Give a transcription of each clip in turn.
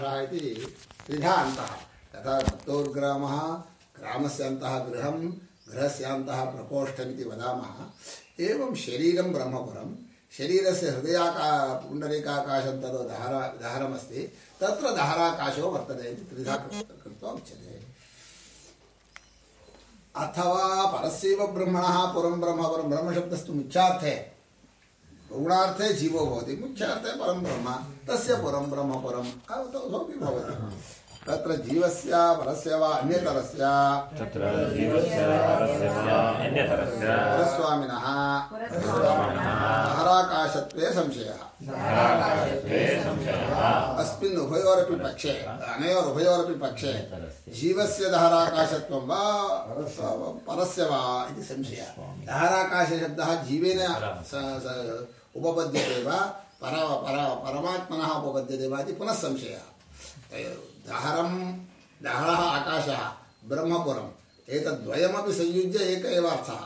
आकाशः इति त्रिधा अन्तः यथा दत्तोर्ग्रामः ग्रामस्य अन्तः गृहं गृहस्य अन्तः प्रकोष्ठमिति वदामः। एवं शरीरं ब्रह्मपुरं। शरीरस्य हृदयाका, पुण्डरीकाकाशं तद् दहर, दहरमस्ति। तत्र दहराकाशो वर्तते इति अथवा परस्यैव ब्रह्मणः, पुरं ब्रह्म, परं ब्रह्मशब्दस्तु मुख्यार्थे गौणार्थे जीवो भवति। मुख्यार्थे परं ब्रह्म। तस्य पुरं ब्रह्म पुरं। सोऽपि भवति। तत्र जीवस्य परस्य वा अन्यतरस्य। तत्र जीवस्य परस्य वा अन्यतरस्य। परस्वामिनः। हराकाशत्वे संशयः। अस्मिन् उभयोरपि पक्षे अनयोरुभयोरपि पक्षे जीवस्य दहराकाशत्वं वा परस्य वा इति संशयः। दहराकाशशब्दः जीवेन उपपद्यते वा? पर पर परमात्मनः उपपद्यते वा इति पुनः संशयः। दहरं दहरः आकाशः ब्रह्मपुरम्। एतद्वयमपि संयुज्य एक एव अर्थः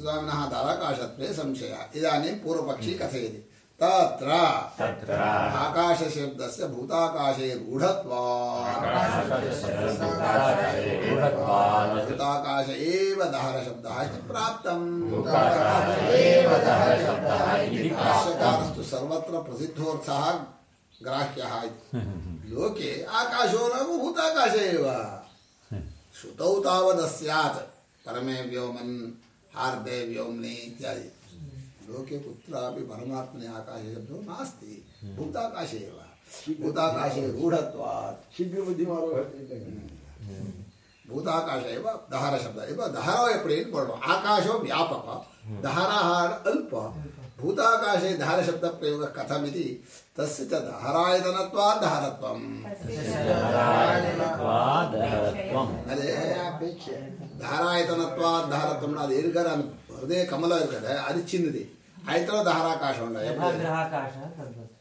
स्वामिनः दराकाशत्वे संशयः। इदानीं पूर्वपक्षी कथयति। तत्र। आकाशशब्दस्य भूताकाशे रूढत्वात्। भूताकाश एव दहरशब्दः इति प्राप्तम्। भाष्यकारस्तु सर्वत्र प्रसिद्धोऽर्थः ग्राह्यः लोके आकाशो न भूताकाश एव। श्रुतौ तावत् स्यात्। परमे व्योमन् हार्दे व्योम्नि इत्यादि। लोके कुत्रापि परमात्मने आकाशे शब्दो नास्ति। भूताकाशे एव। भूताकाशे रूढत्वात्। शीघ्रबुद्धिमारो भूताकाश एव दहार शब्द। एव दहारो एप्रिल् बोलो आकाशो व्यापक। दहाराहार अल्प। भूताकाशे दहार शब्द प्रयोग कथम इति तस्य च दहरायतनत्वात् दहरत्वम्। दहरायतनत्वात् दहरत्वम्। अरे दहरायतनत्वात् दहरत्वम् न दीर्घरान् ಹೃದಯ ಕಮಲ ಇರ್ತದೆ ಅದು ಚಿನ್ನದಿ ಆಯ್ತರ ಧಾರಾಕಾಶ ಉಂಡ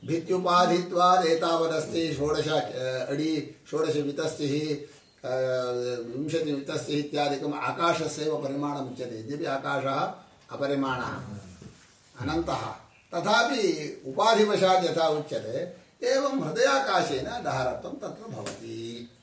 ಭಿತ್ಯುಪಾಧಿತ್ವಾದ್ ಏತಾವದಸ್ತಿ ಷೋಡಶ ಅಡಿ ಷೋಡಶ ವಿತಸ್ತಿः विंशति वितस्तिः इत्यादिकम् आकाशस्यैव परिमाणमुच्यते यद्यपि आकाशः अपरिमाणः अनन्तः तथापि उपाधिवशात् यथा उच्यते एवं हृदयाकाशेन दहरत्वं तत्र भवति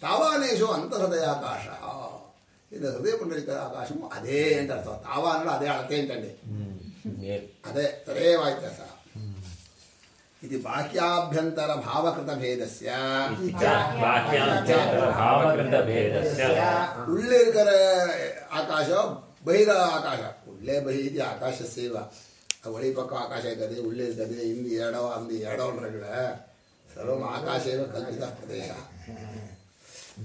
ತಾವಾನೇಶು ಅಂತ ಹೃದಯಾಕಾಶ ಇದು ಹೃದಯ ಪುಂಡರಿಕ ಆಕಾಶವು ಅದೇ ಅಂತ ಅರ್ಥ. ತಾವಾನ ಅದೇ ಅಳತೆ ಅಂತಂದೆ. ಅದೇ ತದೇ ವ್ಯತ್ಯಾಸ. ಇದು ಬಾಹ್ಯಾಭ್ಯಂತರ ಭಾವಕೃತ ಭೇದಸ್ಯ. ಉಳ್ಳೆ ಇರ್ಕರ ಆಕಾಶ ಬಹಿರ ಆಕಾಶ. ಉಳ್ಳೆ ಬಹಿ ಇದೆ ಆಕಾಶ ಸೇವ. ಒಳಿ ಪಕ್ಕ ಆಕಾಶ ಇದ್ದದೆ ಉಳ್ಳೆ ಇದ್ದದೆ ಹಿಂದೆ ಎರಡೋ ಅಂದ ಎರಡೋ ಅಂದ್ರೆ ಸರ್ವ ಆಕಾಶ ಕಲ್ಪಿತ ಪ್ರದೇಶ.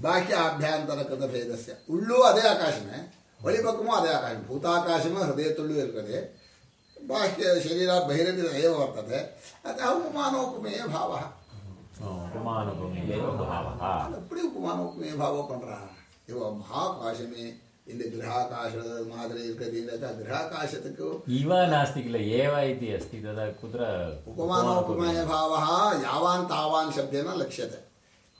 ಬಾಹ್ಯ ಅಭ್ಯಂತರಕೃತ ಭೇದಸ್ಯ ಉಳ್ಳೂ ಅದೇ ಆಕಾಶನೇ ಒಳಿಪಕ್ಕಮೂ ಅದೇ ಆಕಾಶ ಭೂತಾಕಾಶಮ ಹೃದಯ ತುಳ್ಳು ಇರ್ತದೆ ಬಾಹ್ಯ ಶರೀರ ಬಹಿರಂಗ ಏವ ವರ್ತದೆ ಅತಃ ಉಪಮಾನೋಪಮೇಯ ಭಾವ எப்படி உபமானோபமேய பாவம் பண்றான் இவன் மகாகாசமே இந்த கிரகாகாச மாதிரி இருக்கிறது இந்த கிரகாகாசத்துக்கு இவ நாஸ்தி கில ஏவ இது அஸ்தி ததா குதிர உபமானோபமேய பாவா யாவான் தாவான் சப்தேன லட்சியத்தை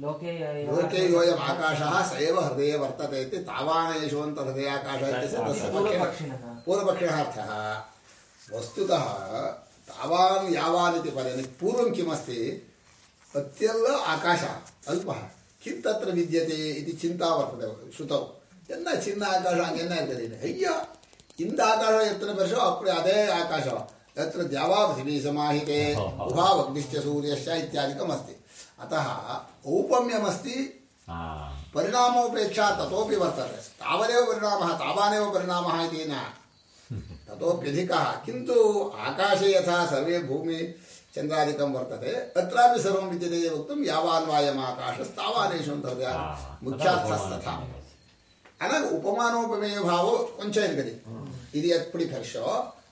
लोके योऽयम् आकाशः स एव हृदये वर्तते इति तावानयशोऽन्तहृदयाकाशः इत्यस्य तस्य पूर्वपक्षिणः। अर्थः वस्तुतः तावान् यावान् इति पदेन पूर्वं किमस्ति? अत्यल्ल आकाशः अल्पः। किं तत्र विद्यते इति चिन्ता वर्तते। श्रुतौ। ಎನ್ನ ಚಿನ್ನ ಆಕಾಶ ಹಂಗೆನ್ನ ಇರ್ತದೆ ಅಯ್ಯ ಇಂದ ಆಕಾಶ ಎತ್ತನ ಪರಶೋ ಅಪ್ರೆ ಅದೇ अतः औपम्यमस्ति। परिणामोपेक्षा ततोपि वर्तते। तावदेव परिणामः तावानेव परिणामः इति न। ततोप्यधिकः। किन्तु आकाशे यथा सर्वे भूमि चन्द्रादिकं वर्तते तत्रापि सर्वं विद्यते वक्तुं यावान् वायमाकाशस्तावानेषु तथा मुख्यार्थस्तथा अनग उपमानोपमेयभावो वञ्चयन् गति इति यत् प्रिकर्षो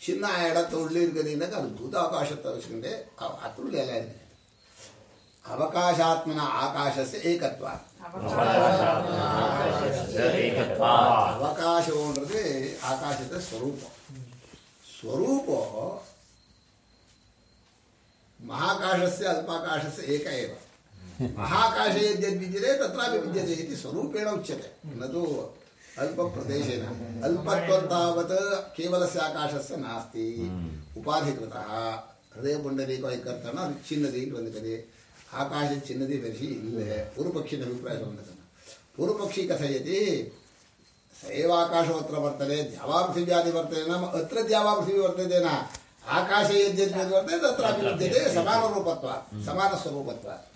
చిన్న ఏడ తొళ్ళీరు కదిగినాక అది భూతాకాశతో వచ్చిందే అతడు లేలేదు అవకాశాత్మన ఆకాశస్య ఏకత్వ ಅವಕಾಶವಂದ್ರೆ ಆಕಾಶದ ಸ್ವರೂಪ ಸ್ವರೂಪ ಮಹಾಕಾಶಸ್ಯ ಅಲ್ಪಾಕಾಶಸ್ಯ ಏಕ ಏವ ಮಹಾಕಾಶ ಯದ್ಯದ್ ವಿದ್ಯತೆ ತತ್ರಾಪಿ ವಿದ್ಯತೆ ಇತಿ ಸ್ವರೂಪೇಣ ಉಚ್ಯತೆ ನದು अल्प प्रदेश अल्पत्वत् केवल से हम्म। आकाश से नास्ती। उपाधि हृदय कुंडली को चिन्हदी कद आकाश चिन्हदी वैसे इले पूर्वपक्ष अभिप्राय पूर्वपक्षी कथयति सैव आकाशोत्र वर्तने द्यावा पृथिव्यादि वर्तते नाम अत्र द्यावा पृथिवी वर्तते न। आकाशे यद्यद् वर्तते तत्रापि विद्यते समानरूपत्वात् हम्म। समानस्वरूपत्वात् समान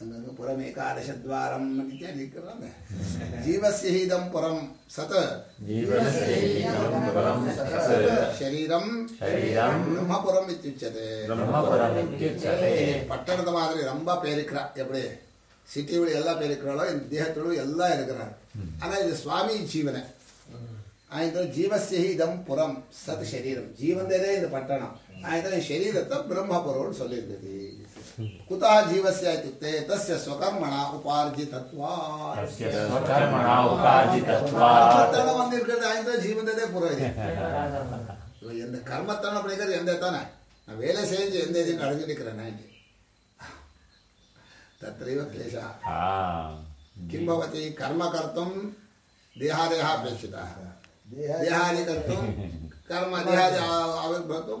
तद् पुरमेकादशद्वारम् इत्यादि जीवस्य हीदं पुरं सत् शरीरं ब्रह्मपुरम् இத்தியுச்சது பட்டணத்து மாதிரி ரொம்ப பேருக்கிறா எப்படி சிட்டியோட எல்லாம் பேருக்கிறாளோ இந்த தேகத்தோடு எல்லாம் இருக்கிறார் ஆனால் இது சுவாமி ஜீவனை ಆಯ್ತು ಜೀವಸ್ಯ ಇದಂ ಪುರಂ ಸತ್ ಶರೀರಂ ಜೀವನದೇ ಇದು ಪಟ್ಟಣ ಆಯ್ತು ಶರೀರತ್ತ ಬ್ರಹ್ಮಪುರವನ್ನು ಸೊಲ್ಲಿರ್ತದೆ कुतः जीवस्य इत्युक्ते तस्य स्वकर्मणा उपार्जितत्वात्। तस्य स्वकर्मणा उपार्जितत्वात्। ಕರ್ತನ ಬಂದಿರ್ಕದ ಆಯ್ತು ಜೀವನದೇ ಪುರೋಹಿತ ಎಂದ ಕರ್ಮತನ ಪಡೆಯೋದು ಎಂದೇ ತಾನೆ ನಾವು ವೇಲೆ ಸೇಂಜಿ ಎಂದೇ किं भवति? कर्म कर्तुं देहादेः देहादि कर्तुं कर्म देहादि आविर्भवतुं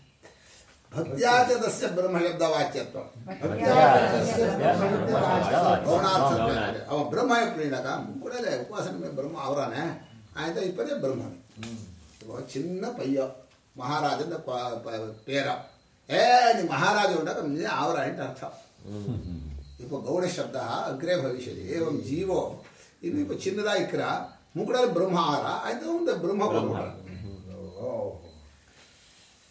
ಭಕ್ತ್ಯಾ ಚ ತಸ್ಯ ಬ್ರಹ್ಮಶಬ್ದವಾಚ್ಯತ್ವಂ ಗೌಣಾರ್ಥ ಅವ ಬ್ರಹ್ಮ ಪ್ರೀಣಕ ಮುಕ್ಕುಡಲೆ ಉಪಾಸನೆ ಬ್ರಹ್ಮ ಅವರಾನೆ ಆಯ್ತಾ ಇಪ್ಪದೇ ಬ್ರಹ್ಮನ್ ಇವ ಚಿನ್ನ ಪಯ್ಯ ಮಹಾರಾಜನ ಪ- ಪ- ಪೇರ ಏ ನೀ ಮಹಾರಾಜ ಉಂಟಾಗ ನೀ ಅವರ ಅಂತ ಅರ್ಥ ಇಪ್ಪ ಗೌಡ ಶಬ್ದ ಅಗ್ರೇ ಭವಿಷ್ಯತಿ ಏವಂ ಜೀವೋ ಇದು ಇಪ್ಪ ಚಿನ್ನದ ಇಕ್ರ ಮುಕ್ಕುಡಲೆ ಬ್ರಹ್ಮ ಆಹಾರ ಆಯ್ತು ಒಂದು ಬ್ರಹ್ಮ ಬ್ರಹ್ಮ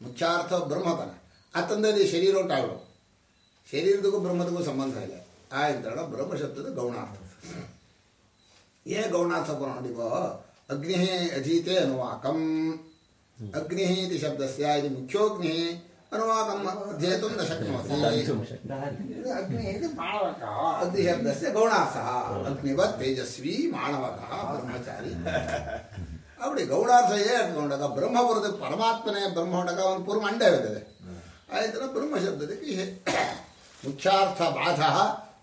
मुख्यार्थ ब्रह्म तन अतंदे शरीर उठाव शरीर ब्रह्मदू संबंध इले आंतरण ब्रह्मशब्द गौणार्थ ये गौणार्थ पुर नो अग्नि अधीते अनुवाकम अग्नि शब्द से मुख्योग्नि अनुवाकम अध्येत न शक्नो अग्निशब्द से गौणार्थ अग्निवत् तेजस्वी मानवक ब्रह्मचारी அப்படி ಗೌಡಾರ್ಧಯೇ ಅಂದ್ಕೊಂಡಾಗ ಬ್ರಹ್ಮಪುರದಕ್ಕೆ ಪರಮಾತ್ಮನೇ ಬ್ರಹ್ಮ ಹೊಂಡಾಗ ಒಂದು ಪೂರ್ವ ಅಂಡವಿದೆ ಆಯ್ತು ಬ್ರಹ್ಮ ಶಬ್ದದಕ್ಕೆ ಮುಖ್ಯಾರ್ಥ ಬಾಧ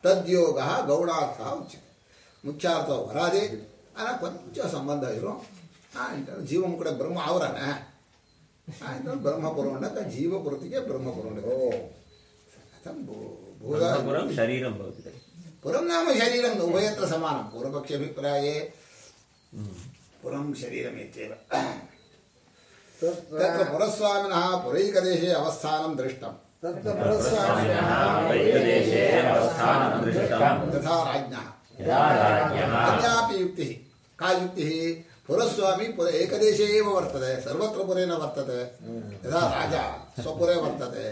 ತದ್ಯೋಗ ಗೌಡಾರ್ಥ ಉಚ್ಯತೆ ಮುಖ್ಯಾರ್ಥ ವರಾದೆ ಅಲ್ಲ ಕೊಂಚ ಸಂಬಂಧ ಇರೋ ಆಯ್ತು ಜೀವಂ ಕೂಡ ಬ್ರಹ್ಮ ಅವರನೇ ಆಯ್ತು ಬ್ರಹ್ಮಪುರ ಹೊಂಡಾಗ ಜೀವಪುರತಿಗೆ ಬ್ರಹ್ಮಪುರ ಹೊಂಡ ಓ ಭೂತ ಶರೀರಂ ಪುರಂ ನಾಮ ಶರೀರಂ ಉಭಯತ್ರ ಸಮಾನ ಪೂರ್ವಪಕ್ಷಿ ಅಭಿಪ್ರಾಯೇ पुरं शरीरमित्येव तत्र पुरस्वामिनः पुरैकदेशे अवस्थानं दृष्टं स्वामिनः वैकदेशे अवस्थानं दृष्टं तथा राज्ञः अन्यापि युक्तिः का युक्तिः पुरस्वामी पुर एकदेशे एव वर्तते सर्वत्र पुरे न वर्तते यथा राजा स्वपुरे वर्तते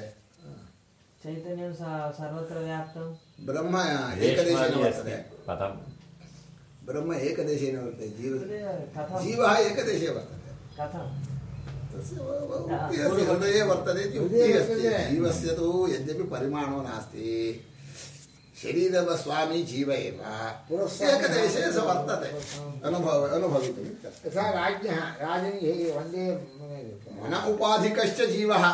चैतन्यं सर्वत्र व्याप्तं ब्रह्म एकदेशेन देशवादी वर्तते ब्रह्म एकदेशेन वर्तते जीव जीवः एकदेशे वर्तते। कथं। तस्य हृदये वर्तते इति उक्तिः अस्ति। जीवस्य तु यद्यपि परिमाणो नास्ति। शरीरस्वामी जीव एव। एकदेशे स वर्तते। अनुभव अनुभवितुम् यथा राज्ञः राजनिः वंदे मन उपाधिकश्च जीवः।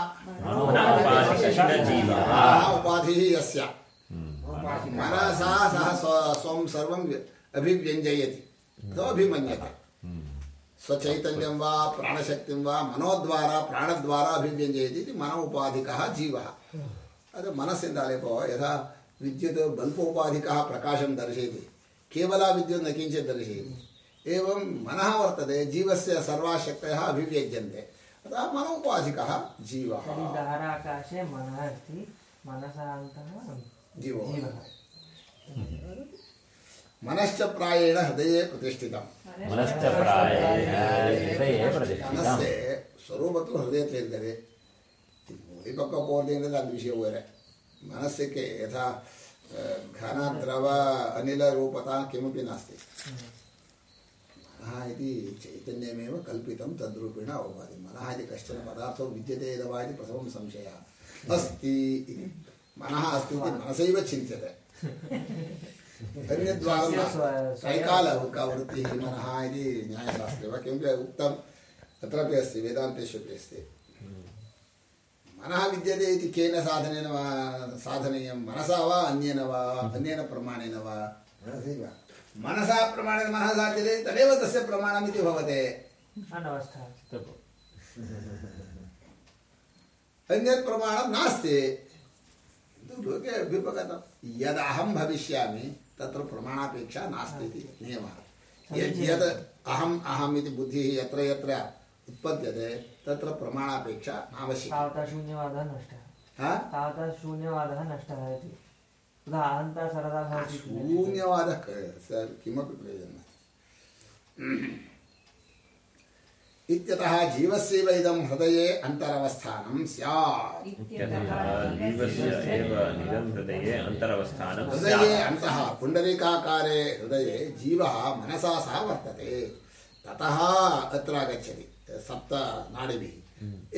उपाधिः यस्य। मनसा सः स्व- सर्वम् अभिव्यञ्जयति अथवा अभिमन्यते स्वचैतन्यं वा प्राणशक्तिं वा मनोद्वारा प्राणद्वारा अभिव्यञ्जयति इति मन उपाधिकः जीवः। अतः मनस्सिन्दाले भो यथा विद्युत् बल्पोपाधिकः प्रकाशं दर्शयति। केवला विद्युत् न किञ्चित् दर्शयति। एवं मनः वर्तते जीवस्य सर्वाः शक्तयः अभिव्यज्यन्ते अतः मन उपाधिकः जीवः धाराकाशे मनः अस्ति मनसान्तः हम्म। मनश्च प्रायेण हृदये प्रतिष्ठितं मनश्च प्रायेण हृदये प्रतिष्ठितम् ಮನಸ್ಸೇ ಸ್ವರೂಪತ್ತು ಹೃದಯದಲ್ಲಿ ಇರ್ತದೆ ಈ ಪಕ್ಕ ಪೋರ್ದಿಂದ ಅದು ವಿಷಯ ಬೇರೆ ಮನಸ್ಸಿಗೆ ಯಥಾ ಆ, ಘನ ದ್ರವ ಅನಿಲ ರೂಪತಾ ಕಿಮಪಿ ನಾಸ್ತಿ मनः इति चैतन्यमेव कल्पितं तद्रूपेण अवभाति मनः इति कश्चन पदार्थो विद्यते इति वा इति प्रथमं संशयः अस्ति इति मनः अस्ति इति स्वयं- त्रैकालवृत्तिः मनः इति न्यायशास्त्रे वा किमपि उक्तम् अत्रापि अस्ति वेदान्तेषु अपि अस्ति मनः विद्यते इति केन साधनेन वा साधनीयं मनसा वा अन्येन वा अन्येन प्रमाणेन वा मनसैव मनसा प्रमाणेन मनः साध्यते तदेव तस्य प्रमाणमिति भवते अन्यत् प्रमाणं नास्ति किन्तु लोके अभ्युपगतं यदहं भविष्यामि तत्र प्रमाणापेक्षा नास्ति इति नियमः। यद् यद् अहम् अहम् इति बुद्धिः यत्र यत्र उत्पद्यते तत्र प्रमाणापेक्षा आवश्यकी तावता शून्यवादः नष्टः। तावता शून्यवादः नष्टः इति। तदा अहन्ता सरदा शून्यवादः किमपि प्रयोजनं नास्ति। इत्यतः जीवस्यैव इदं हृदये अन्तरवस्थानं स्यात्। इत्यतः जीवस्य एव हृदये अन्तरवस्थानं हृदये अन्तः पुण्डरीकाकारे हृदये जीवः मनसा सह वर्तते। ततः अत्र आगच्छति सप्त नाडिभिः।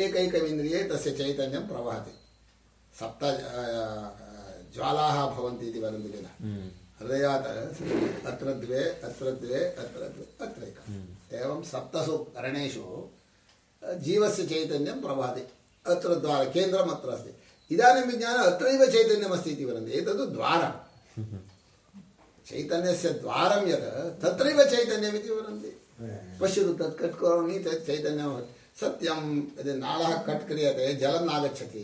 एकैकमिन्द्रिये तस्य चैतन्यं प्रवहति। सप्त ज्वालाः भवन्ति इति वदन्ति किल? हृदयात् अत्र द्वे अत्र द्वे अत्र द्वे अत्र एकम् एवं सप्तसु करणेषु अ, जीवस्य चैतन्यं प्रवहति अत्र द्वार केन्द्रम् अत्र अस्ति इदानीं विज्ञानम् अत्रैव चैतन्यमस्ति इति वदन्ति. एतत् द्वारं चैतन्यस्य द्वारं यत् तत्रैव चैतन्यमिति वदन्ति. पश्यतु तत् कट् करोमि तत् चैतन्यं सत्यं यदि नालः कट् क्रियते जलं नागच्छति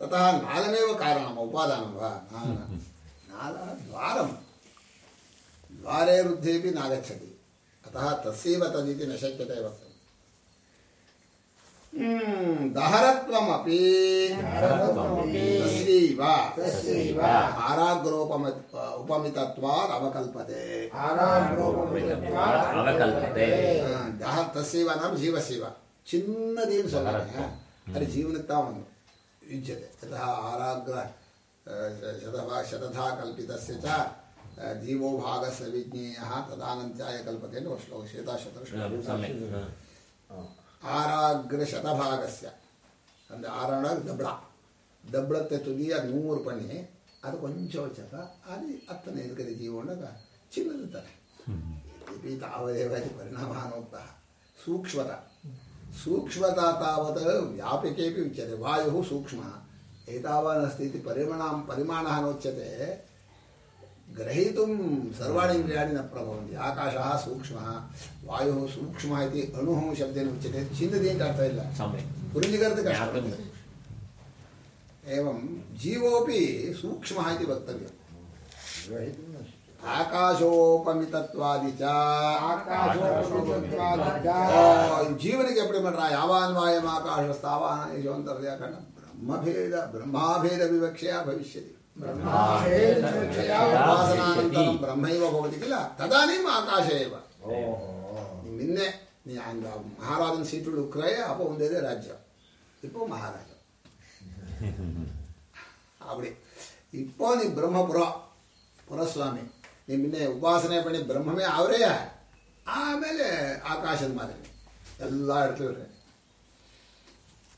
ततः नालमेव कारणम् उपादानं वा? न न। नालः द्वारं द्वारे वृद्धि भी नागछति अतः तस्व तदिति न शक्यते वक्तुम्। हम्म, वक्त तस्यैव। आराग्रोपम उपमितत्वात् अवकल्पते। तस्यैव नाम युज्यते। यतः आराग्र शतभा कल्पितस्य च जीवो भागस्य विज्ञेयः तदानन्त्याय कल्पते नो श्लोक शेताशतर्षु ಆರಾಗ್ರಶತಭಾಗಸ್ಯ ಅಂದರೆ ಆರಾಣಾಗ ದಬ್ಳ ದಬ್ಳತ್ತೆ ತುದಿಯಾಗ ನೂರು ಪಣಿ ಅದು ಕೊಂಚ ವಚಕ ಅಲ್ಲಿ ಹತ್ತನೇ ಎದುರುಗಡೆ ಜೀವಣ್ಣಾಗ ಚಿನ್ನದಿರ್ತಾರೆ ತಾವದೇವಾದಿ ಪರಿಣಾಮಾನೋಕ್ತ ಸೂಕ್ಷ್ಮತ ಸೂಕ್ಷ್ಮತ ತಾವತ್ ವ್ಯಾಪಿಕೆಪಿ ಉಚ್ಯತೆ ವಾಯು ಸೂಕ್ಷ್ಮ ಎತಾವಾನ್ ಅಸ್ತಿ ಪರಿಮಾಣ ಪರಿಮಾಣ ನೋಚ್ಯತೆ ग्रहीतुं सर्वाणि इन्द्रियाणि न प्रभवन्ति। आकाशः सूक्ष्मः वायुः सूक्ष्मः इति अणुः शब्देन उच्यते। छिन्दति इति अर्थः इल्ल पुरुलिगर्ति कष्टं एवं जीवोऽपि सूक्ष्मः इति वक्तव्यम्। ಆಕಾಶೋಪಮಿತತ್ವಾದಿ ಚ ಜೀವನಿಗೆ ಎಪ್ಪಡಿ ಮಾಡ್ರ ಯಾವಾನ್ ವಾಯಂ ಆಕಾಶಸ್ತಾವಾನ ಉಪಾಸನಾನಂತರಂ ಬ್ರಹ್ಮೈವ ಭವತಿ ಕಿಲ ತದಾನೀಂ ಆಕಾಶ ಏವ ನಿನ್ನೆ ನೀ ಅಂಗ ಮಹಾರಾಜನ ಸೀಟುಗಳು ಉಕ್ರಯ ಅಪ್ಪ ಒಂದೇ ರಾಜ್ಯ இப்போ மகாராஜா அப்படி இப்போ நீ பிரம்மபுர ಪುರಸ್ವಾಮಿ ನೀವು ಇನ್ನೇ ಉಪಾಸನೆ ಪಣಿ ಬ್ರಹ್ಮವೇ ಅವರೇ ಆಮೇಲೆ ಆಕಾಶದ ಮಾದರಿ ಎಲ್ಲ ಇಡ್ತೀವ್ರಿ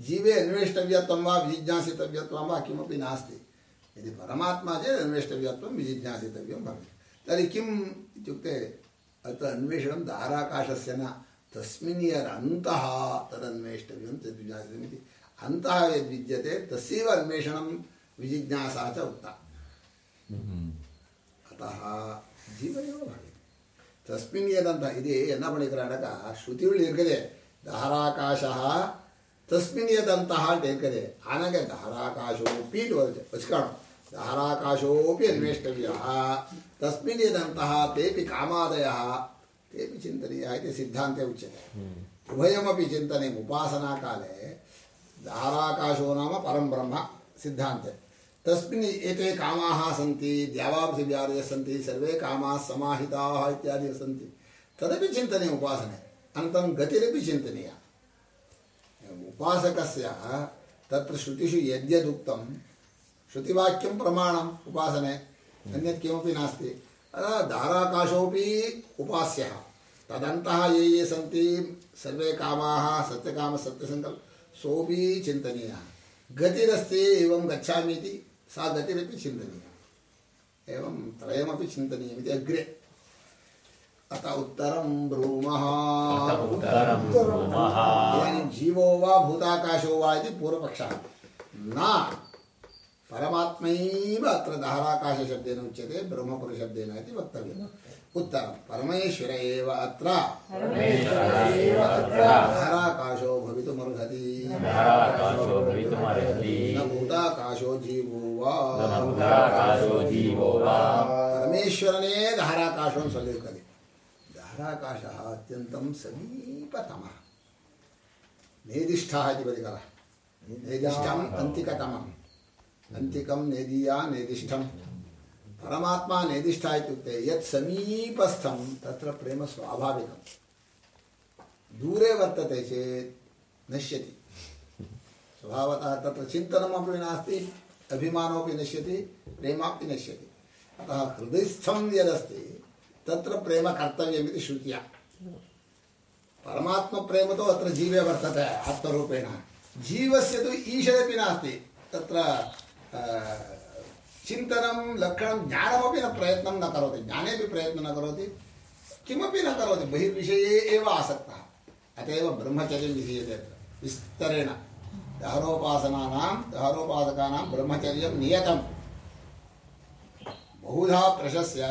जीवे अन्वेष्टव्यम वा कि वा यदि परमात्मा चेत अन्वेष्टव्यम विजिज्ञासितव्यं भवेत्। तर्हि किम् इत्युक्ते, अत्र अन्वेषणं न, तस्मिन् यदन्तः तदन्वेष्टव्यं तद्विज्ञासितम् इति। अन्तः यद्विद्यते तस्यैव विजिज्ञासा च उत्ता अतः जीवन भवि भवेत्। तस्मिन् यदन्तः, इति एन्न पणिकरणक दाराकाशः तस्मिन् यदन्तः टेकरे अनग धाराकाशो वचकाणो। धाराकाशोऽपि अन्वेष्टव्यः। तस्मिन् यदन्तः तेपि कामादयः। तेपि चिन्तनीयाः इति सिद्धान्ते उच्यते। उभयमपि चिन्तनीयम् उपासनाकाले। धाराकाशो नाम परं ब्रह्म सिद्धान्ते। तस्मिन् एते कामाः सन्ति द्यावापृथिव्यादयः सर्वे कामाः समाहिताः इत्यादि सन्ति। तदपि चिन्तनीयम् उपासने। अनन्तरं गतिरपि चिन्तनीया। उपासकस्य, तत्र श्रुतिषु यद्यदुक्तं, श्रुतिवाक्यं प्रमाणम् उपासने अन्यत् किमपि नास्ति। अतः धाराकाशोऽपि उपास्यः। तदन्तः ये ये सन्ति, सर्वे कामाः, सत्यकामः, सत्यसङ्कल्प, सोऽपि चिन्तनीयः। गतिरस्ति एवं गच्छामि इति सा गतिरपि चिन्तनीया। एवं त्रयमपि चिन्तनीयमिति अग्रे। अत उत्तरम ब्रूम। इदानीं जीवो वा भूताकाशो वा इति पूर्वपक्षः। न। परमात्म अत्र धाराकाश शब्द उच्यते ब्रह्मपुरशब्देन इति वक्तव्य उत्तर परमेश्वर एव अत्र। दहराकाशो भवितुमर्हति। न भूताकाशो जीवो वा। परमेश्वरने धाराकाशो सल्लिर्कति धाराकाशः अत्यन्तं समीपतमः। नेदिष्ठः इति वदिकः नेदिष्ठम्। अन्तिकतमम्। अन्तिकं नेदीया नेदिष्ठं परमात्मा नेदिष्ठः इत्युक्ते यत् समीपस्थं तत्र प्रेम स्वाभाविकं दूरे वर्तते चेत् नश्यति। स्वभावतः तत्र चिन्तनमपि नास्ति अभिमानोपि नश्यति प्रेमापि नश्यति। अतः हृदयस्थं यदस्ति तत्र प्रेम कर्तव्यमिति श्रुत्या। परमात्मप्रेम तु अत्र जीवे वर्तते, आत्मरूपेण। जीवस्य तु ईषदपि नास्ति। तत्र चिन्तनं, लक्षणं, ज्ञानमपि न प्रयत्नं न करोति। ज्ञानेपि प्रयत्नं न करोति। किमपि न करोति। बहिर्विषये एव आसक्तः। अत एव ब्रह्मचर्यं विधीयते विस्तरेण। दहरोपासनानां, दहरोपासकानां ब्रह्मचर्यं नियतं बहुधा प्रशस्य।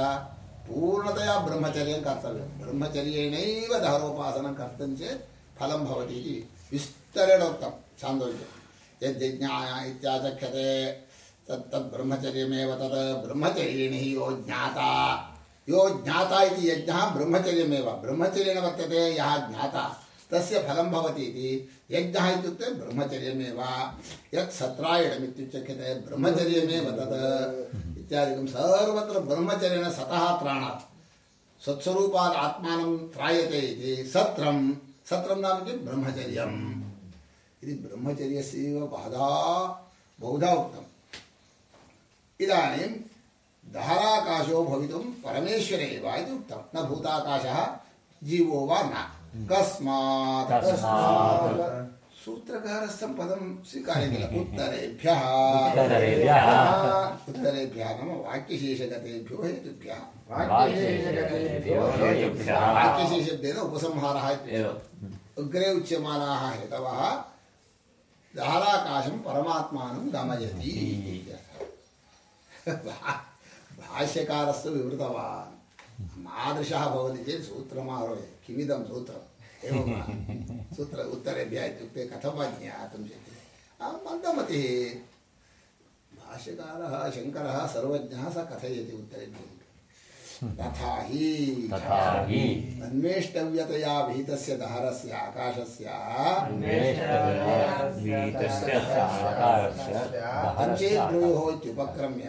पूर्णतया ब्रह्मचर्यं कर्तव्यं। ब्रह्मचर्येणैव दहरोपासनं कर्तुं चेत् फलं भवति इति विस्तरेण उक्तं छान्दोग्ये यद्यज्ञाय ब्रह्मचर्यमेव तत्। ब्रह्मचर्येण हि यो ज्ञाता। यो ज्ञाता इति यज्ञः ब्रह्मचर्यमेव। ब्रह्मचर्येण वर्तते, यः ज्ञाता। तस्य फलं भवति इति यज्ञः इत्युक्ते ब्रह्मचर्यमेव। यत् सत्रायणमित्युच्यते, ब्रह्मचर्यमेव तत्। इत्यादिकं सर्वत्र ब्रह्मचर्येण सतः त्राणात्। सत्स्वरूपात् आत्मानं त्रायते इति सत्रं। सत्रं नाम किं? ब्रह्मचर्यम्। इति ब्रह्मचर्यस्यैव बाधा बहुधा उक्तम्। इदानीं दहराकाशो भवितुं परमेश्वर एव न भूताकाशः, जीवो वा न। कस्मात्। तस्मात् सूत्रकारस्थं पदं स्वीकार्य उत्तरेभ्यः। उत्तरेभ्यः। नाम वाक्यशेषगतेभ्यो हेतुभ्यः। वाक्यशेषशब्देन उपसंहारः अग्रे उच्यमानाः हेतवः धाराकाशं परमात्मानं गमयति इत्यर्थः। भाष्यकारस्तु विवृतवान्। मादृशः भवति चेत् सूत्रमारोहे किमिदं सूत्रम्? सूत्र उत्तरेभ्यः इत्युक्ते कथं वा ज्ञातुं शक्यते मन्दमतिः स कथयति उत्तरेभ्यः। तथा हि तथा हि अन्वेष्टव्यतया विहितस्य दहरस्य आकाशस्य। इत्युपक्रम्य।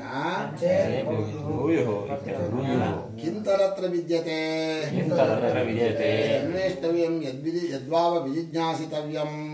विद्यते किं तत्र विद्यते। अन्वेष्टव्यं यद्विधि यद्वाव विजिज्ञासितव्यम्।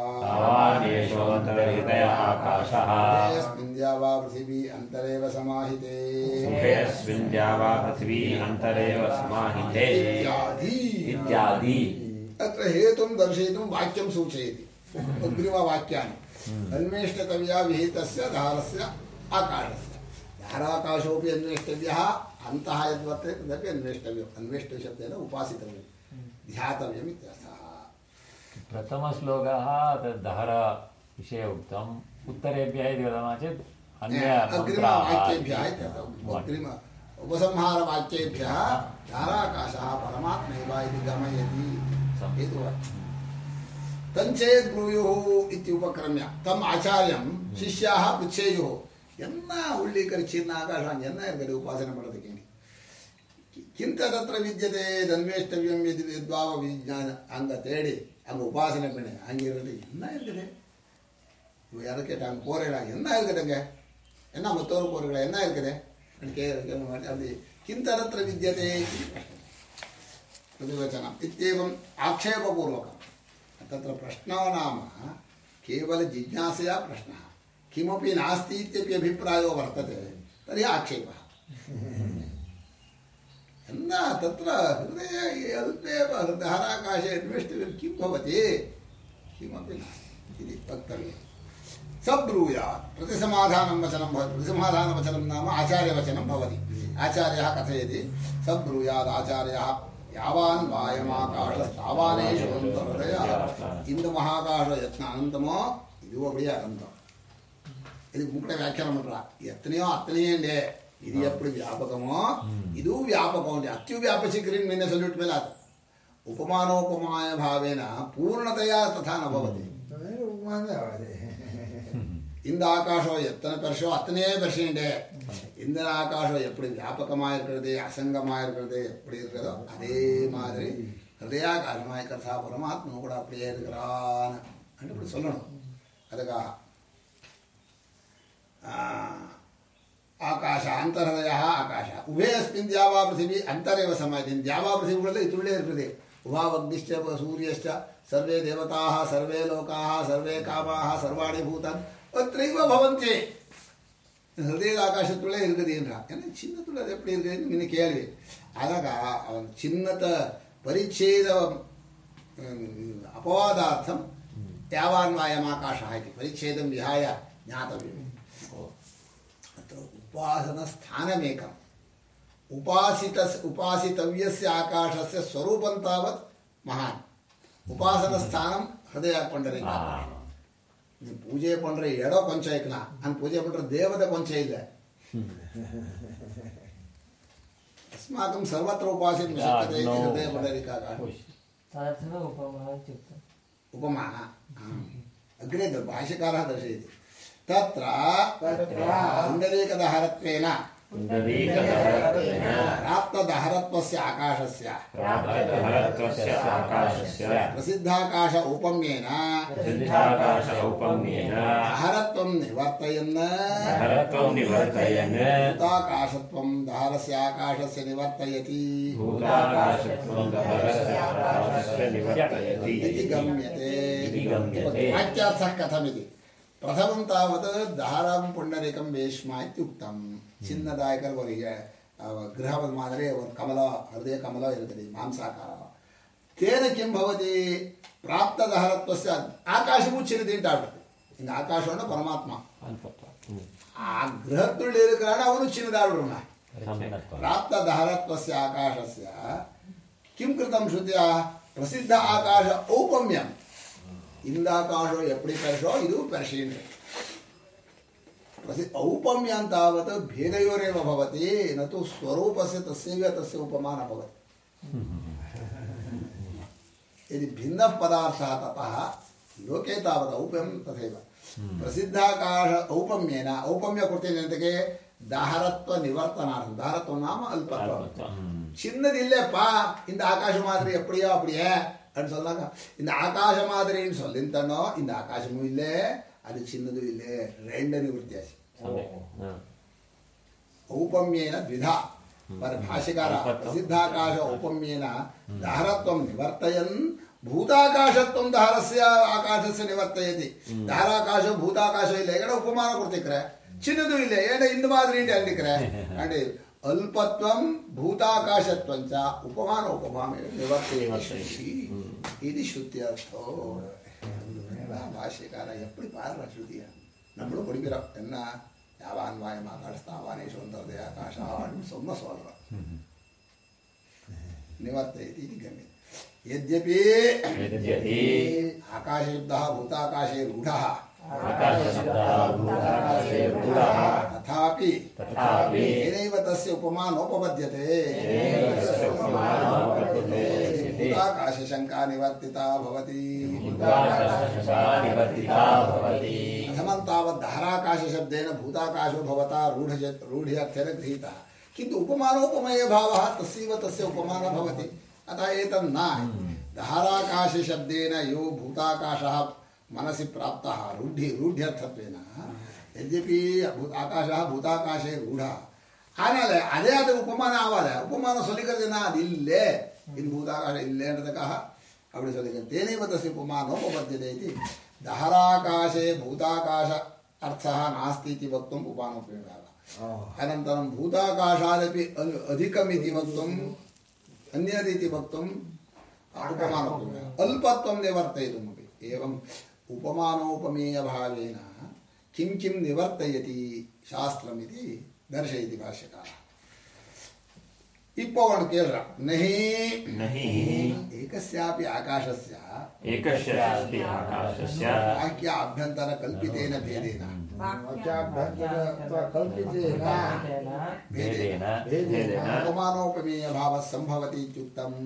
वा आवानेषोऽन्तर्हृदय आकाशः पृथिवी अन्तरेव समाहिते। मुखेऽस्मिन् द्यावा पृथिवी अन्तरेव समाहिते। इत्यादि। अत्र हेतुं दर्शयितुं वाक्यं सूचयति। अग्रिमवाक्यानि अन्वेष्टव्या विहितस्य धारस्य धाराकाशोऽपि अन्वेष्टव्यः अन्तः यद्वर्तते तदपि अन्वेष्टव्यम्। उपासितव्यं ध्यातव्यम् प्रथमश्लोकः तद् दहरा विषये उक्तम्। उत्तरेभ्यः इति वदामः चेत् अन्य धाराकाशः परमात्मैव इति गमयति। तञ्चेत् ब्रूयुः इति उपक्रम्य। तम् आचार्यं शिष्याः पृच्छेयुः ಎಲ್ಲ ಹುಳ್ಳಿಕರಿ ಚಿನ್ನ ಆಕಾಶ ಎನ್ನ ಇರ್ಗಡೆ ಉಪಾಸನೆ ಮಾಡೋದಕ್ಕೆ ಕಿಂತ ತತ್ರ ವಿದ್ಯತೆ ತನ್ವೇಷ್ಟವ್ಯಂ ವಿದ್ವಾವ ವಿಜ್ಞಾನ ಅಂತ ಹೇಳಿ அங்கே உபாசனை பண்ணு அங்கே இருந்து என்ன இருக்குது இவ யாரும் கேட்டாங்க போறீங்களா என்ன இருக்குதுங்க என்ன மத்தோர் போறீங்களா என்ன இருக்குது கே அப்படி கிந்த தத்திர வித்தியதே प्रतिवचनम् इत्येवम् आक्षेपपूर्वकं तत्र प्रश्नो नाम केवलजिज्ञासया प्रश्नः किमपि नास्ति इत्यपि अभिप्रायो वर्तते तर्हि आक्षेपः न, तत्र हृदये अल्पे एव हराकाशे किं भवति? किमपि न, इति वक्तव्यं सब्रूयात्, प्रतिसमाधानं वचनं भवति प्रतिसमाधानवचनं नाम आचार्यवचनं भवति। आचार्यः कथयति, सब्रूयात् आचार्यः, यावान् वायमाकाशस्तावानेषु हृदय इन्दमहाकाश यत्न अनन्तमो இதுவும் அப்படியே அனந்தம் இதுக்கு முக்கிய வியாக்கியானம் பண்ணுறா எத்தனையோ ఇది ఎప్పుడు వ్యాపకమో? ఇదూ వ్యాపకం ఉంది. అత్యువ్యాప శిఖరిని నిన్న సొల్లిట్ మేల ఉపమానోపమాయ భావేన పూర్ణతయా తథా నభవతి இந்த ஆகாஷம் எத்தனை பெருஷோ அத்தனையே பெருஷன்டே இந்த ஆகாஷம் எப்படி வியாபகமாக இருக்கிறது அசங்கமாக இருக்கிறது எப்படி இருக்கிறதோ அதே மாதிரி ஹிருதயாகாரமாக கதா பரமாத்மா கூட அப்படியே இருக்கிறான்னு இப்படி சொல்லணும் அதுக்காக ಆಕಾಶ ಅಂತರದಯ ಆಕಾಶ ಉಭೇ ಅಸ್ಮಿನ್ ದ್ಯಾವಾ ಪೃಥಿವಿ ಅಂತರೇವ ಸಮಾಧಿ ದ್ಯಾವಾ ಪೃಥಿವಿಗಳೆಲ್ಲ ಇದ್ರೊಳೇ ಇರ್ತದೆ ಉಭಾವಗ್ನಿಶ್ಚ ಸೂರ್ಯಶ್ಚ ಸರ್ವೇ ದೇವತಾಃ ಸರ್ವೇ ಲೋಕಾಃ ಸರ್ವೇ ಕಾಮಾಃ ಸರ್ವಾಣಿ ಭೂತಾನ್ ಅತ್ರೈವ ಭವಂತೆ ஹிருதய ஆகாசத்துள்ளே இருக்குதுன்றான் ஏன்னா சின்னத்துள்ள அது எப்படி இருக்குதுன்னு நீங்கள் கேள்வி அதாக அவன் சின்னத்தை பரிச்சேத அபவாதார்த்தம் தேவான்வாயம் ஆகாஷா இது பரிச்சேதம் விஹாய ஞாத்தவியம் उपासनस्थानमेकम् उपासित उपासितव्यस्य आकाशस्य स्वरूपं तावत् महान् उपासनस्थानं ಹೃದಯ ನೀವು ಪೂಜೆ ಪಂಡ್ರೆ ಎರಡೋ ಕೊಂಚ ಐಕ್ನ ನಾನು ಪೂಜೆ ಪಂಡ್ರೆ ದೇವದ ಕೊಂಚ ಇಲ್ಲ ಅಸ್ಮಾಕಂ ಸರ್ವತ್ರ ಉಪಾಸನೆ ಶಕ್ಯತೆ ಇತಿ ಹೃದಯ ಪಂಡರಿಕಾಗ ತದರ್ಥಮೇವ ಉಪಮಾ ಇತ್ಯುಕ್ತಂ उपमा अग्रे भाष्यकारः दर्शयति तत्र पुण्डरीकदहरत्वेन प्राप्तदहरत्वस्य आकाशस्य। प्रसिद्धाकाश औपम्येन दहरत्वं निवर्तयन्। भूताकाशत्वं दहरस्य आकाशस्य निवर्तयति। भूताकाशत्वं दहरस्य आकाशस्य निवर्तयति। इति गम्यते। इति गम्यते। वाक्यार्थः कथमिति? प्रथमं तावत् धारां पुण्डरीकं वेश्मा इत्युक्तं ಚಿನ್ನದಾಯಕರು ಅವರಿಗೆ ಗೃಹ ಮಾದರಿ ಒಂದು ಕಮಲ ಹೃದಯ ಕಮಲ ಇರುತ್ತದೆ ಮಾಂಸಾಕಾರ ತೇನ ಕಿಂ ಭವತಿ ಪ್ರಾಪ್ತ ದಹರತ್ವಸ್ಯ ಆಕಾಶವೂ ಚಿರಿದಿಂಟ ಹಿಂಗೆ ಆಕಾಶ ಅಂದ್ರೆ ಪರಮಾತ್ಮ ಆ ಗೃಹತ್ನುಳ್ಳಿ ಇರೋ ಕಾರಣ ಅವನು ಚಿನ್ನದಾಡ್ರಣ ಪ್ರಾಪ್ತ ದಹರತ್ವಸ್ಯ ಆಕಾಶಸ್ಯ ಕಿಂ ಕೃತಂ ಶ್ರುತ್ಯ ಪ್ರಸಿದ್ಧ ಆಕಾಶ ಔಪಮ್ಯಂ ಇಂದಾಕಾಶೋ ಎಪ್ಪಡಿ ಪರಶೋ ಇದು ಪರಶೀನ್ तस्य औपम्यं तावत् भेदयोरेव भवति न तु स्वरूपस्य तस्यैव तस्य उपमा न भवति यदि भिन्नः पदार्थः ततः लोके तावत् औपं तथैव प्रसिद्धाकाश औपम्येन औपम्यकृतिनिन्दके தாரத்வ தாரத்வம் நாம அல்பத்வம் சின்னது இல்லப்பா இந்த ஆகாஷம் மாதிரி எப்படியோ அப்படின்னு சொன்னாங்க இந்த ஆகாச மாதிரின்னு சொல்லித்தானோ இந்த ఆకాశము ఇల్లే అది చిన్నది ఇల్లే రెండని వ్యత్యాసం ఔపమ్యేన ద్విధ మరి భాషికార ప్రసిద్ధాకాశ ఔపమ్యేన దారత్వం నివర్తయన్ ಭೂತಾಕಾಶತ್ವಂ ಧಾರಸ್ಯ ಆಕಾಶಸ್ಯ ನಿವರ್ತಯತಿ ಧಾರಾಕಾಶ ಭೂತಾಕಾಶ ಇಲ್ಲ ಎಗಡೆ ಉಪಮಾನ ಕೊಡ್ತಿಕ್ರೆ ಚಿನ್ನದು ಇಲ್ಲ ಏನ ಇಂದು ಮಾದರಿ ಇಂಡಿ ಅಂದಿಕ್ರೆ ಅಂಡಿ ಅಲ್ಪತ್ವಂ ಭೂತಾಕಾಶತ್ವಂಚ ಉಪಮಾನ ಉಪಮಾನ ನಿವರ್ತಯತಿ இது ஸ்ருத்தியார்த்தோ பாஷ்யக்காரன் எப்படி பாடுற ஸ்ருதியா நம்மளும் படிக்கிறோம் என்ன யாவான் வாயம் ஆகாஷஸ்தாவானேஷு வந்தது ஆகாஷான்னு சொன்ன சொல்கிறோம் நிவர்த்தயதி இது கம்யம் यद्यपि यद्यपि आकाशशब्दः भूताकाशे रूढः तथापि येनैव तस्य उपमा नोपपद्यते येनैव तस्य उपमा नोपपद्यते भूताकाशशङ्का निवर्तिता भवति भूताकाशशङ्का निवर्तिता भवति प्रथमं तावत् दहराकाशशब्देन भूताकाशो भवता रूढ रूढ्यर्थेन गृहीतः किन्तु उपमानोपमेयभावः तस्यैव तस्य उपमा न भवति अतः एतत् न दहराकाशशब्देन यो भूताकाशः मनसि प्राप्तः रूढि रूढ्यर्थत्वेन यद्यपि भू- ಆಕಾಶः ಭೂತಾಕಾಶೇ ರೂಢ ಆಮೇಲೆ ಅದೇ ಅದು ಉಪಮಾನ ಆವಾದ ಉಪಮಾನ ಸೊಲಿಕದಿನ ಅದಿಲ್ಲೇ ಇನ್ಭೂತಾಕಾಶ ಇಲ್ಲೇ ನೃತಕಃ ಅವಳಿ ಸೊಲಿಗೆ ತೇನೇವ ತಸ್ಯ ಪುಮಾನೋ ಉಪದ್ಯತೆ ಇತಿ ದಹರಾಕಾಶೆ ಭೂತಾಕಾಶ ಅರ್ಥಃ ನಾಸ್ತಿ ಇತಿ ವಕ್ತುಂ ಉಪಾನೋಪಯೋಗः ಅನಂತರಂ ಭೂತಾಕಾಶಾದಪಿ ಅಧಿಕಮಿತಿ ವಕ್ತುಂ ಅನ್ಯದಿತಿ ವಕ್ತುಂ ಉಪಮಾನೋಪಮೇಯ ಅಲ್ಪತ್ವಂ ನಿವರ್ತಯಿತುಮಪಿ ಏವಂ उपमानोपमेयभावेन किं किं निवर्तयति शास्त्रमिति दर्शयति भाष्यकारः इप्पवन् केल्र नहि। नहि। एकस्यापि आकाशस्य। एकस्यापि आकाशस्य। वाक्या अभ्यन्तरकल्पितेन भेदेन। उपमानोपमेयभावः सम्भवति इत्युक्तम्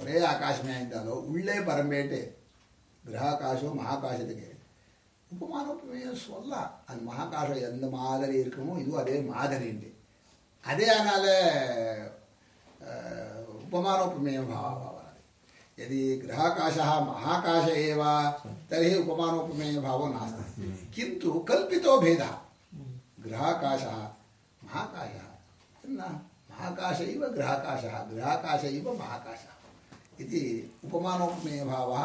ಒರೇ ಆಕಾಶ उल्ले परमेटे गृहाकाशो ಉಪಮಾನೋಪಮೇಯ ಸೊಲ್ಲ ಅದು ಮಹಾಕಾಶ ಎಂದ ಮಾದರಿ ಇರುಕಮೋ ಇದು ಅದೇ ಮಾದರಿ ಉಂಟು ಅದೇ ಆನಾಲ ಉಪಮಾನೋಪಮೇಯ ಭಾವ ಭವತಿ ಯದಿ ಗ್ರಹಾಕಾಶ ಮಹಾಕಾಶ ಏವ ತರ್ಹಿ ಉಪಮಾನೋಪಮೇಯ ಭಾವೋ ನಾಸ್ತಿ ಕಿಂತು ಕಲ್ಪಿತೋ ಭೇದ ಗ್ರಹಾಕಾಶ ಮಹಾಕಾಶ न महाकाश इव ग्रहाकाशः ग्रहाकाश इव महाकाशः इति उपमानोपमेयभावः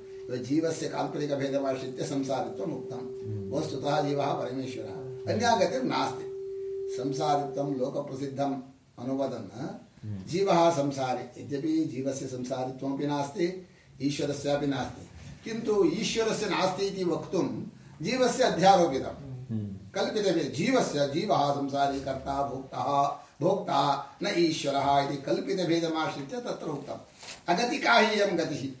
जीव से जीवस्य काल्पनिकभेदवार्षित्य संसारित्वम् उक्तं हम्म। वस्तुतः जीवः परमेश्वरः। अन्यागतिर्नास्ति संसारित्वं लोकप्रसिद्धम् अनुवदन्। हम्म। जीवः संसारी। यद्यपि जीवस्य संसारित्वमपि नास्ति ईश्वरस्यापि नास्ति। किन्तु ईश्वरस्य नास्ति इति से जीवस्य अध्यारोपितं हम्म। जीव से जीव संसारी कर्ता भोक्ता भोक्ता न ईश्वरः इति कल्पितभेदमाश्रित्य तत्र उत्तम अगति का ही गति।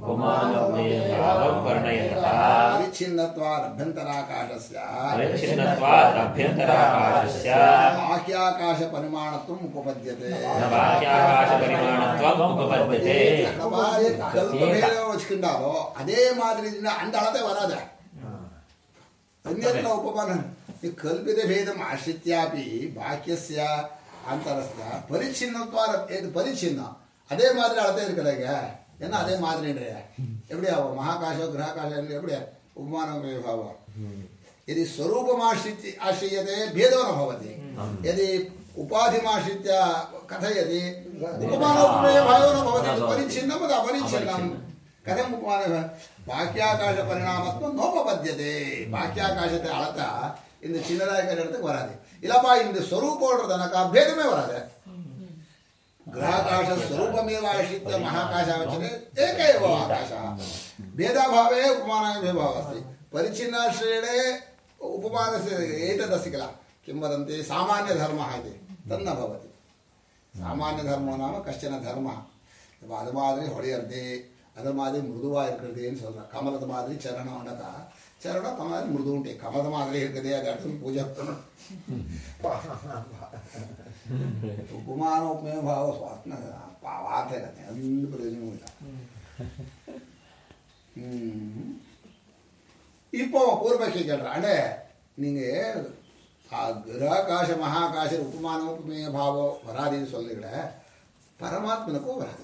परिच्छिन्नत्वादभ्यन्तराकाशस्य परिच्छिन्नत्वादभ्यन्तराकाशस्य बाह्याकाशपरिमाणत्वम् उपपद्यते न बाह्याकाशपरिमाणत्वम् उपपद्यते கல்பபேதம் வச்சுக்கிட்டாலோ அதே மாதிரி இருந்தா அந்த அளத்தை வராத अन्यत्र उपमानं कल्पित भेदम् आश्रित्यापि वाक्यस्य அந்தரஸ்த பரிச்சின்னத்வார இது பரிச்சின்னம் அதே மாதிரி அளத்தே இருக்கிறாங்க என்ன அதே மாதிரின்றைய எப்படி ஆகும் மகாகாசம் கிரகாகாசம் எப்படி உபமானம் भावः यदि स्वरूपमाश्रित्य आश्रियते भेदो न भवति यदि उपाधिमाश्रित्य कथयति उपमानोपमेयभावो न भवति परिच्छिन्नं तद् अपरिच्छिन्नं कथम् उपमान வாக்கியாகாச நோபபத்தியதே வாக்கியாகாசத்தை அளத்தா இந்த சின்னதாக இருக்கிற இடத்துக்கு வராது இல்லப்பா இந்த ஸ்வரூபம்ன்றதுனாக்கா பேதமே வராது ग्रहाकाशस्वरूपमेव आश्रित्य महाकाशावचने एक एव आकाशः भेदाभावे उपमानाभिभावः अस्ति परिच्छिन्नाश्रयणे उपमानस्य एतदस्ति किल? किं वदन्ति? सामान्यधर्मः इति। तन्न भवति। सामान्यधर्मो नाम कश्चन धर्मः। இப்போ चरण மாதிரி உடையிறது அது மாதிரி மிருதுவாக இருக்கிறதுன்னு சொல்கிறேன் उपमानोपमेय भाव स्वात्म पावाते रहते हैं अभी प्रयोजन होता இப்போ நீங்க உபமான உபமேய வராதுன்னு பரமாத்மனுக்கும் வராது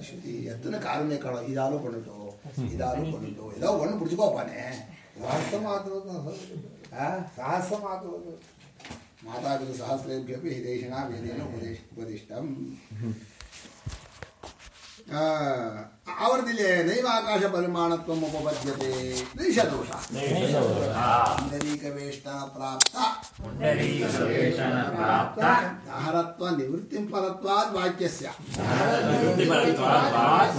ஸ்ருதி எத்தனை காரணமே காணும் இதாலும் பண்ணட்டும் இதாலும் பண்ணட்டும் ஏதோ ஒன்று பிடிச்சிக்கோப்பானே மாதாபிது சகசிரேபியப்பி ஹிதேஷனா வேதேன உபதேஷ் உபதிஷ்டம் वेदेन उपदेश उपदिष्टम् आवर्तिले नैव आकाशपरिमाणत्वम् उपपद्यते नैषदोषः पुण्डरीकवेष्टनप्राप्त पुण्डरीकवेषणप्राप्त आहरत्वनिवृत्तिं परत्वात् वाक्यस्य निवृत्तिपरत्वात्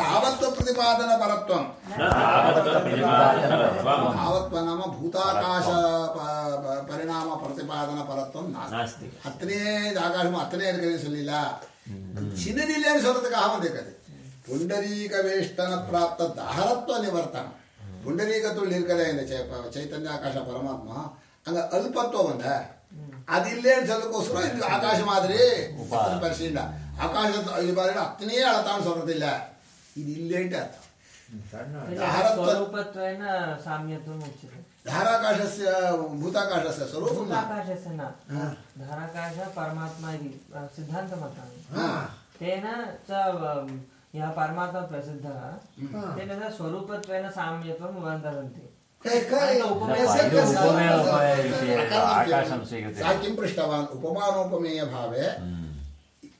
तावत्त्वप्रतिपादनपरत्वम् न तावत्त्वप्रतिपादनत्वम् तावत्त्व नाम भूताकाश प- प- परिणाम प्रतिपादनपरत्वं नास्ति नास्ति ಚಿನ್ನದಿಲ್ಲ ಸ್ವತಃ ಹಾಮದೇಕದೆ ಪುಂಡರೀಕ ವೇಷ್ಟನ ಪ್ರಾಪ್ತ ದಾರತ್ವ ನಿವರ್ತನ ಪುಂಡರೀಕ ತುಳ್ಳಿರ್ಕದೆ ಚೈತನ್ಯ ಆಕಾಶ ಪರಮಾತ್ಮ ಹಂಗ ಅಲ್ಪತ್ವ ಬಂದ ಅದಿಲ್ಲೇನು ಸದಕ್ಕೋಸ್ಕರ ಇದು ಆಕಾಶ ಮಾದರಿ ಪರಿಶೀಲ ಆಕಾಶ ಇಲ್ಲಿ ಬಾರಿ ಹತ್ತನೇ ಅಳತಾನ ಸೊರತಿಲ್ಲ ಇದು ಇಲ್ಲೇಂಟೆ ಅರ್ಥ धाराकाशस्य भूताकाशस्य स्वरूपं भूताकाशस्य न धाराकाशः परमात्मा इति सिद्धान्तमतानि तेन च यः परमात्मा प्रसिद्धः तेन च स्वरूपत्वेन साम्यत्वं वदन्ति सा किं पृष्टवान् उपमानोपमेयभावे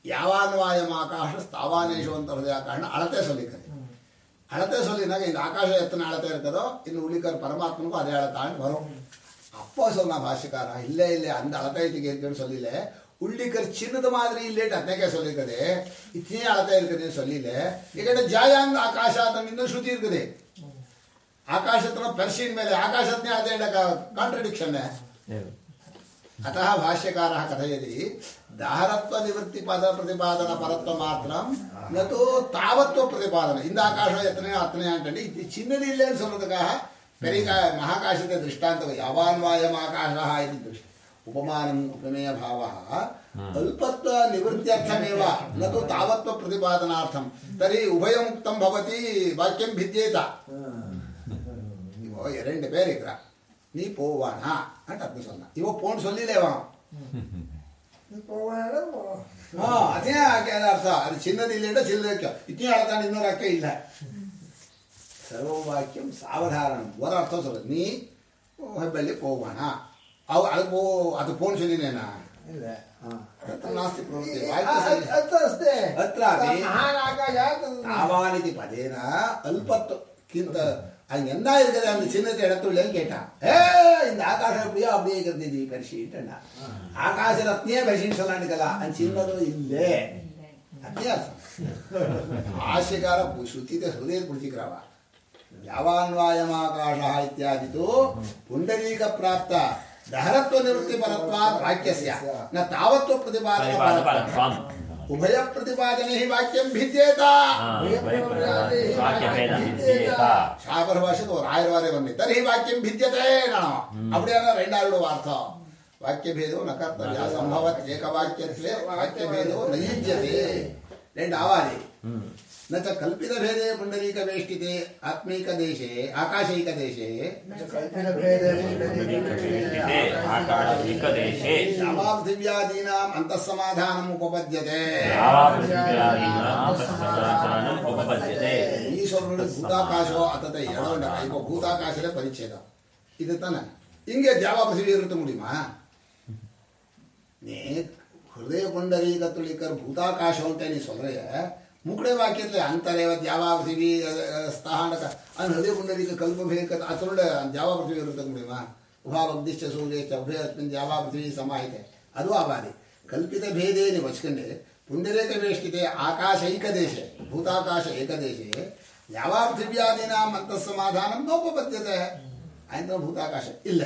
यावान् वायमाकाशस्तावानेषु अन्तर्दयाकारेण अलते समीकरे ಅಳತೆ ಸೊಲಿನಾಗ ಇದು ಆಕಾಶ ಎತ್ತನ ಅಳತೆ ಇರ್ತದೋ ಇನ್ನು ಉಳಿಕರ್ ಪರಮಾತ್ಮನಿಗೂ ಅದೇ ಅಳತ ಅಂತ ಬರೋ ಅಪ್ಪ ಸೊಲ್ಲ ಭಾಷಿಕಾರ ಇಲ್ಲೇ ಇಲ್ಲೇ ಅಂದ ಅಳತೆ ಐತಿಗೆ ಅಂತೇಳಿ ಸೊಲ್ಲಿಲ್ಲ ಉಳ್ಳಿಕರ್ ಚಿನ್ನದ ಮಾದರಿ ಇಲ್ಲೇ ಅದಕ್ಕೆ ಸೊಲ್ಲಿರ್ತದೆ? ಇತ್ತೇ ಅಳತೆ ಇರ್ತದೆ ಸೊಲ್ಲಿಲ್ಲ ಈಗಡೆ ಜಾಯಾಂಗ ಆಕಾಶ ಅಂತ ಶ್ರುತಿ ಇರ್ತದೆ. ಆಕಾಶ ಪರ್ಶಿನ ಮೇಲೆ ಆಕಾಶ ಹತ್ನೇ ಅದೇ ಕಾಂಟ್ರಡಿಕ್ಷನ್. ಅತಃ ಭಾಷ್ಯಕಾರ ಕಥೆಯಲ್ಲಿ धारत्व निवृत्ति पद प्रतिपादन परत्व न तो तावत्व प्रतिपादन इंद आकाश एतने अतने चिन्हने महाकाश के दृष्टांत यवान्वायम आकाश उपमान उपमेय भाव अल्पत्व निवृत्थमे न तो तावत्व प्रतिपादनार्थ तरी उभय मुक्त भवती वाक्यं भिद्येत रेर नी अंत अर्थ इवो पोन सोलवा ಹಾ ಅದೇ ಅರ್ಥ ಅದು ಚಿನ್ನದಿಲ್ಲ ಚಿಲ್ಲಕ್ಕೆ ಇತ್ತೀ ಅಳತಾನೆ ಇನ್ನೊಂದು ಅಕ್ಕ ಇಲ್ಲ சர்வவாக்கியம் சாவதாரணம் ஒரு அர்த்தம் சொல்றது நீ ஹெப்பள்ளி போவானா அவ அது போ அது போன்னு சொல்லினேனா இல்லை நாஸ்தி அत्रापि पदेन अल्पत्व किन्तु அது என்ன இருக்குது அந்த சின்னத்தை இடத்துள்ளே கேட்டான் ஏ இந்த ஆகாஷ அப்படியோ அப்படியே இருக்கிறது நீ பரிசுட்டா ஆகாச ரத்னே பரிசுன்னு சொல்லாண்டுக்கலாம் அந்த சின்னதும் இல்லை அத்தியாசம் ஆசைகார சுத்தித ஹிருதய குடிச்சிக்கிறவா ಯಾವಾನ್ವಾಯಮಾಕಾಶ ಇತ್ಯಾದಿತು ಪುಂಡರೀಕ ಪ್ರಾಪ್ತ ದಹರತ್ವ ನಿವೃತ್ತಿ ಪರತ್ವಾ ವಾಕ್ಯಸ್ಯ ನ ತಾವತ್ವ ಪ್ರತಿಪಾದಕ उभय प्रतिपादने ही वाक्यम भिद्येत। शापर तरी वाक्यम अब रेडो अर्थ वाक्य भेदो न कर्तव्य संभव एक वाक्य वाक्य भेदो नयुज्यते आवाली हम्म। न च कल्पितभेदे पुण्डरीकवेष्टिते आत्मैकदेशे आकाशैकदेशे। रामापृथिव्यादीनाम् अन्तःसमाधानम् उपपद्यते ईश्वरुडु भूताकाशो अतते यडोण्डः इव भूताकाशले परिच्छेदम्। इति तन। इङ्गे द्यावापृथिवीकर्तुं मुडिमा हृदय पुण्डरीकत्वलिकर् भूताकाशो अन्ते नी सोल्रय। ಮುಕುಡೆ ವಾಕ್ಯ ಅಂತರೇವ ದ್ಯಾವಾವಸಿವಿ ಸ್ಥಾನಕ ಅನ್ ಹೃದಯ ಪುಂಡರೀಕ ಕಲ್ಪಭೇಕ ಅತರುಡ ದ್ಯಾವಾಪೃಥ್ವಿ ಇರುತ್ತೆ ಕುಡಿವ ಉಭಾವಗ್ನಿಶ್ಚ ಸೂರ್ಯಶ್ಚ ಉಭಯಸ್ಮಿನ್ ದ್ಯಾವಾಪೃಥ್ವಿ ಸಮಾಹಿತೆ ಅದು ಆವಾದಿ ಕಲ್ಪಿತ ಭೇದೇನೆ ವಚ್ಕಂಡೆ ಪುಂಡರೇಕ ವೇಷ್ಟಿತೆ ಆಕಾಶೈಕ ದೇಶೆ ಭೂತಾಕಾಶ ಏಕದೇಶೆ ದ್ಯಾವಾಪೃಥ್ವ್ಯಾದೀನಾಂ ಅಂತಃಸಮಾಧಾನಂ ನೋಪಪದ್ಯತೆ ಆಯ್ತು ಭೂತಾಕಾಶ ಇಲ್ಲ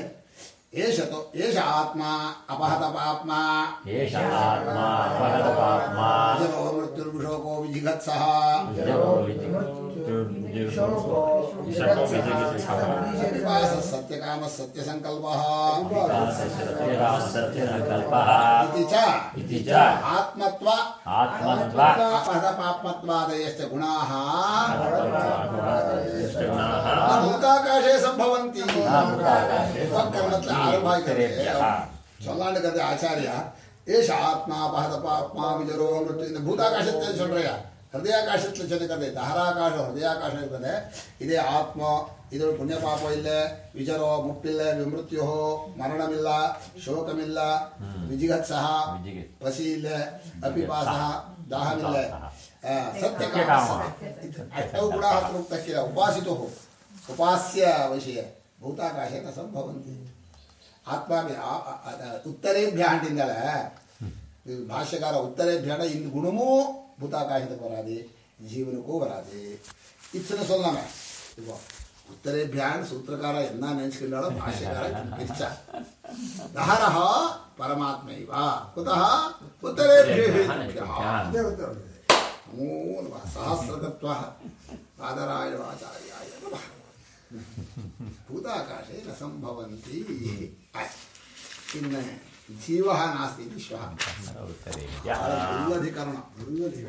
एष तो एष आत्मा अपहतपात्मा एष आत्मा अपहतपात्मा जरो मृत्युर्विशोको विजिगत्सः जरो विकासः सत्यकामः सत्यसङ्कल्पः। सत्यसङ्कल्पः। गुणाः। சொல்லாண்டு கதை ஆச்சாரியா ஏஷ ஆத்மாபஹ தபாத்மா விஜரோ அமிர்த்து இந்த பூதாகாசத்தை சொல்றியா ஹிருதயாகாசத்தில் சொன்ன கதை தஹராகாசம் ஹிருதயாகாசம் இருக்குது இதே ஆத்மா ಇದರ ಪುಣ್ಯ ಪಾಪ ಇಲ್ಲ ವಿಜರೋ ಮುಟ್ಟಿಲ್ಲ ವಿಮೃತ್ಯೋ ಮರಣಮಿಲ್ಲ ಶೋಕಮಿಲ್ಲ ವಿಜಿಗತ್ಸಹ ಪಸಿ ಇಲ್ಲ ಅಪಿಪಾಸಹ ದಾಹವಿಲ್ಲ ಸತ್ಯ ಅಷ್ಟವು ಕೂಡ ಹತ್ರ ಉಪಾಸಿತು ಉಪಾಸ್ಯ ವಿಷಯ ಭೂತಾಕಾಶ ನ ಸಂಭವಂತಿ ಆತ್ಮ ಉತ್ತರೇಭ್ಯ ಅಂಟಿಂದಳ ಇದು ಭಾಷ್ಯಕಾರ ಉತ್ತರೇಭ್ಯ இந்த குணமும் பூதாகாசத்துக்கு வராது ஜீவனுக்கும் வராது இத்தனை சொல்லாம இப்போ உத்தரேபியான் சூத்திரக்கார என்ன நினைச்சுக்கிட்டாலும் பாஷ்யக்கார பிரிச்சா தஹரஹ பரமாத்மைவா குதஹ உத்தரேபிய ನಮೋ ನಮಃ ಸಹಸ್ರತತ್ವ ಪಾದರಾಯಣಾಚಾರ್ಯಾಯ भूताकाशे न सम्भवन्ति। जीव जीवः